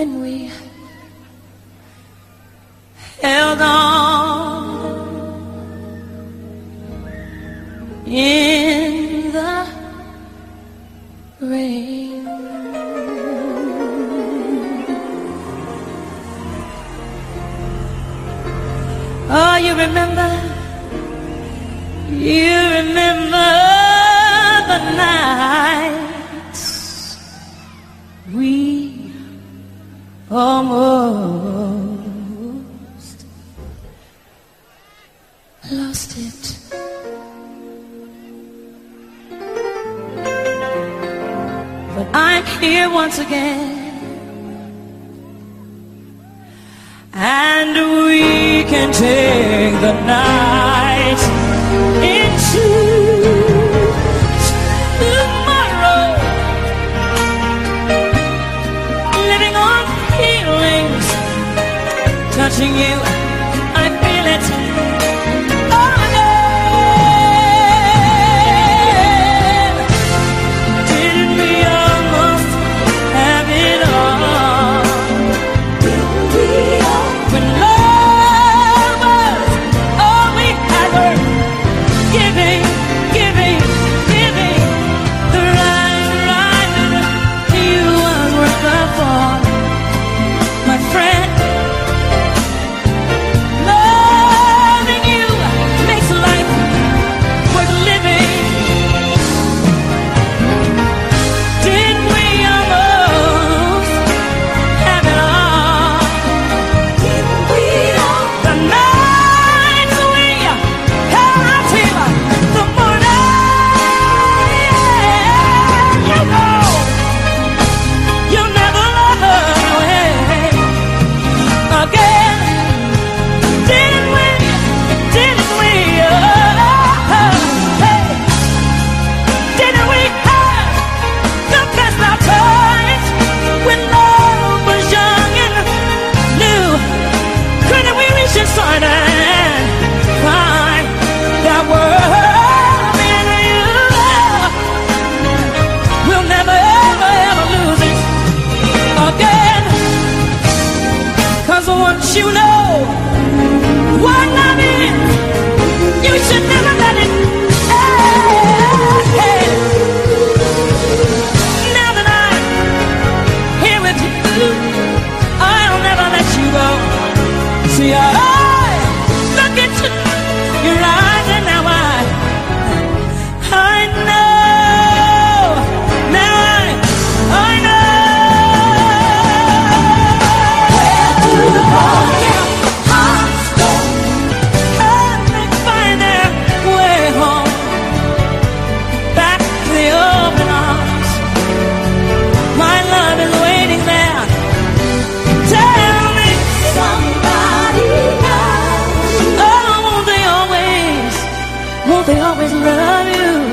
when we held on in the rain. Oh, you remember, you remember. almost lost it. But I'm here once again. And we can take watching. Don't you know what love is? You should never let it end. Now that I'm here with you, I'll never let you go. See, I. they always love you.